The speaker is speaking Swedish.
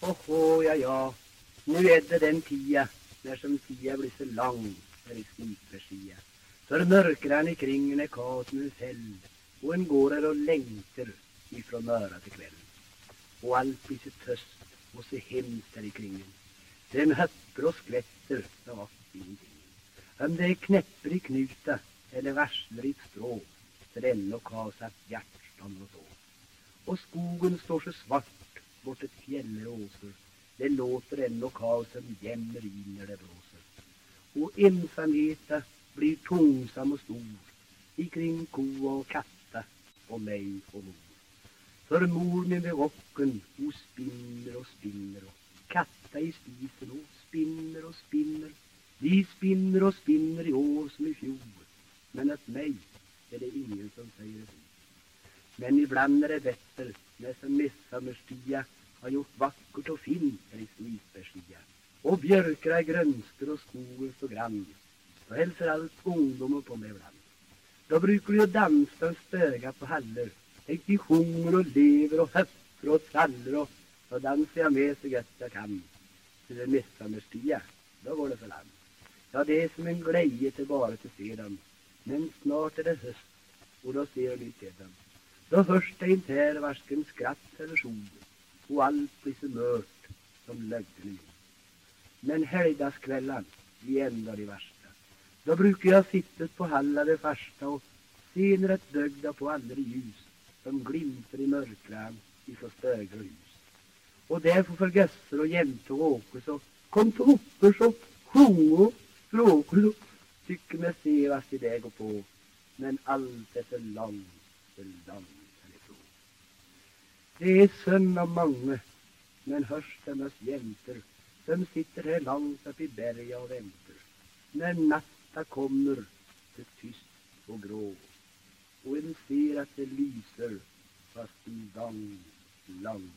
Åhå, ja, ja, nu är det den tia när som tia blir så lång här i sniperskia. För mörkran ikring en är kaos med fäll och en går här och längtar ifrån möra till kväll. Och allt blir så töst och så hemskt där ikring en. Den höpper och skvätter av ingenting. Om det är knäpper i knuta eller varsler i ett strå så det ändå kasat hjärtan och så. Och skogen står så svart bort ett fjällråsor. Det låter ändå kaosen jämmer i när det blåser. Och ensamheta blir tungsam och stor ikring ko och katta och mig och mor. För mor med vid rocken hon spinner och spinner och katta i spisen och spinner och spinner. Vi spinner och spinner i år som i fjol. Men att mig är det ingen som säger ett men ibland är det bättre när som midsommarstia har gjort vackert och fint här i Snisbergslia. Och björkar är grönskor och skogen så grann. Då hälsar allt ungdomar på mig ibland. Då brukar ju dansa och stöga på hallar. Tänk de sjunger och lever och höfter och traller och så dansar jag med så gött jag kan. Till en midsommarstia, då går det för land. Ja, det är som en glädje till bara till sedan. Men snart är det höst och då ser vi sedan. Då hörs det inte här varsken skratt eller sol och allt blir så mört som lögnen. Men helgdagskvällan, vi ändå de värsta. Då brukar jag sitta på halla det första och se rätt dögda på aldrig ljus som glimtar i mörkran i så Och hus. Och därför för gösser och jämte och åker så kom till uppe så sjung och språk och tycker mig se vart det går på. Men allt är för långt, så härifrån. Det är sömn av många, men hörs dennas jäntor, som sitter här långt upp i berga och väntar. När natta kommer, det tyst och grå och en ser att det lyser fast en lång, lång